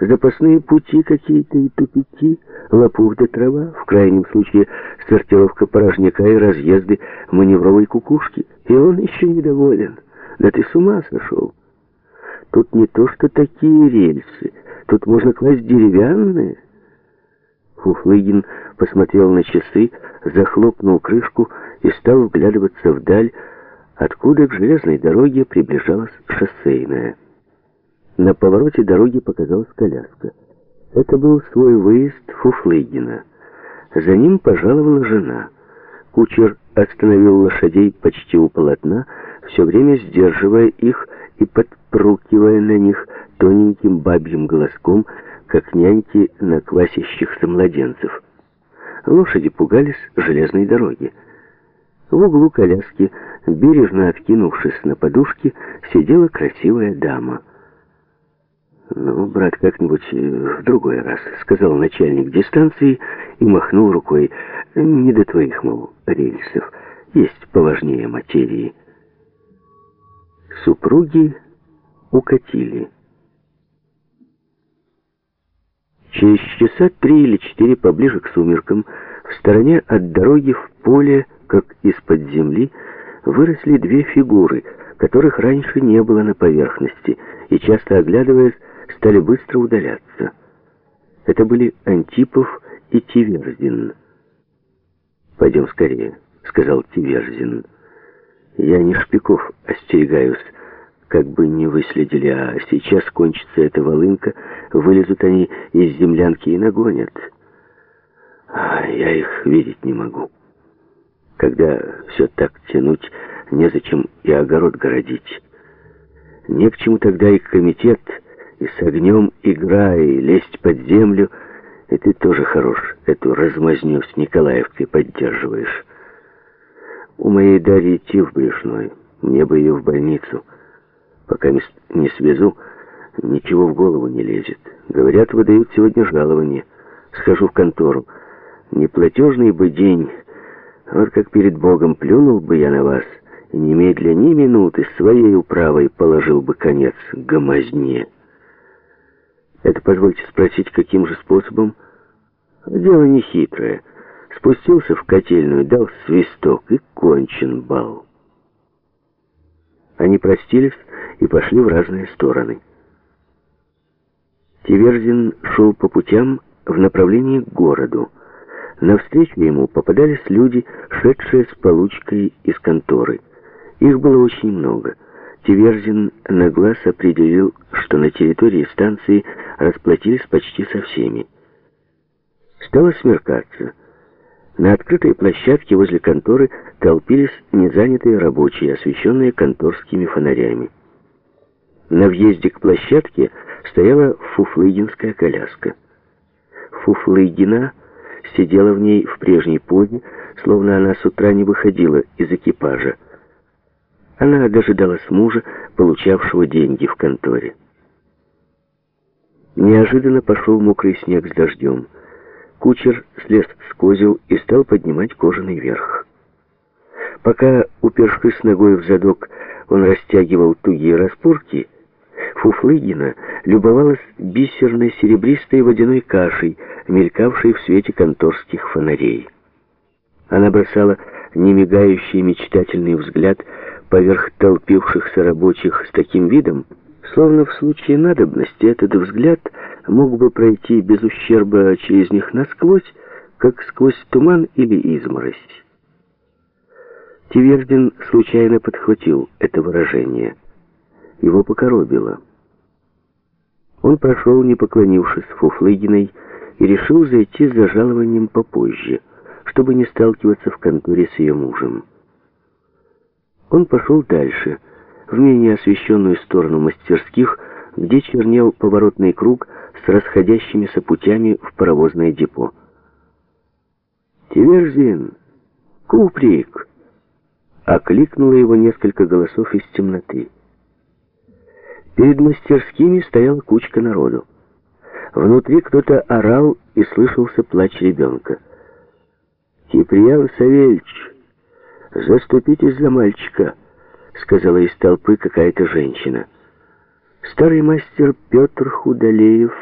запасные пути какие-то и тупики, лопух да трава, в крайнем случае сортировка порожняка и разъезды маневровой кукушки. И он еще недоволен. Да ты с ума сошел. Тут не то, что такие рельсы, тут можно класть деревянные. Фуфлыгин посмотрел на часы, захлопнул крышку и стал вглядываться вдаль, откуда к железной дороге приближалась шоссейная. На повороте дороги показалась коляска. Это был свой выезд Фуфлыгина. За ним пожаловала жена. Кучер остановил лошадей почти у полотна, все время сдерживая их и подпрукивая на них тоненьким бабьим голоском, как няньки на квасящихся младенцев. Лошади пугались железной дороги. В углу коляски, бережно откинувшись на подушке, сидела красивая дама. «Ну, брат, как-нибудь в другой раз», — сказал начальник дистанции и махнул рукой. «Не до твоих, мол, рельсов. Есть поважнее материи». Супруги укатили. Через часа три или четыре поближе к сумеркам, в стороне от дороги в поле, как из-под земли, выросли две фигуры, которых раньше не было на поверхности, и, часто оглядываясь, стали быстро удаляться. Это были Антипов и Тиверзин. «Пойдем скорее», — сказал Тиверзин. «Я не шпиков остерегаюсь, как бы не выследили, а сейчас кончится эта волынка, вылезут они из землянки и нагонят. А я их видеть не могу. Когда все так тянуть, незачем и огород городить. Не к чему тогда и комитет, и с огнем игра, и лезть под землю, и ты тоже хорош, эту размазню с Николаевкой поддерживаешь. У моей Дарьи в брюшной, мне бы ее в больницу. Пока не свезу, ничего в голову не лезет. Говорят, выдают сегодня жалование. Схожу в контору. Неплатежный бы день, вот как перед Богом плюнул бы я на вас, и немедля ни минуты своей управой положил бы конец гомозне. Это, позвольте спросить, каким же способом? Дело не хитрое. Спустился в котельную, дал свисток и кончен бал. Они простились и пошли в разные стороны. Тиверзин шел по путям в направлении к городу. Навстречу ему попадались люди, шедшие с получкой из конторы. Их было очень много — Тиверзин на глаз определил, что на территории станции расплатились почти со всеми. Стало смеркаться. На открытой площадке возле конторы толпились незанятые рабочие, освещенные конторскими фонарями. На въезде к площадке стояла фуфлыгинская коляска. Фуфлыгина сидела в ней в прежней позе, словно она с утра не выходила из экипажа. Она дожидалась мужа, получавшего деньги в конторе. Неожиданно пошел мокрый снег с дождем. Кучер слез с козел и стал поднимать кожаный верх. Пока, упершись ногой в задок, он растягивал тугие распорки, Фуфлыгина любовалась бисерной серебристой водяной кашей, мелькавшей в свете конторских фонарей. Она бросала немигающий мечтательный взгляд поверх толпившихся рабочих с таким видом, словно в случае надобности этот взгляд мог бы пройти без ущерба через них насквозь, как сквозь туман или изморозь. Тивердин случайно подхватил это выражение. Его покоробило. Он прошел, не поклонившись Фуфлыгиной, и решил зайти за жалованием попозже, чтобы не сталкиваться в конторе с ее мужем. Он пошел дальше, в менее освещенную сторону мастерских, где чернел поворотный круг с расходящимися путями в паровозное депо. «Тиверзин! Куприк!» Окликнуло его несколько голосов из темноты. Перед мастерскими стояла кучка народу. Внутри кто-то орал и слышался плач ребенка. «Киприян Савельич!» «Заступитесь за мальчика», — сказала из толпы какая-то женщина. Старый мастер Петр Худолеев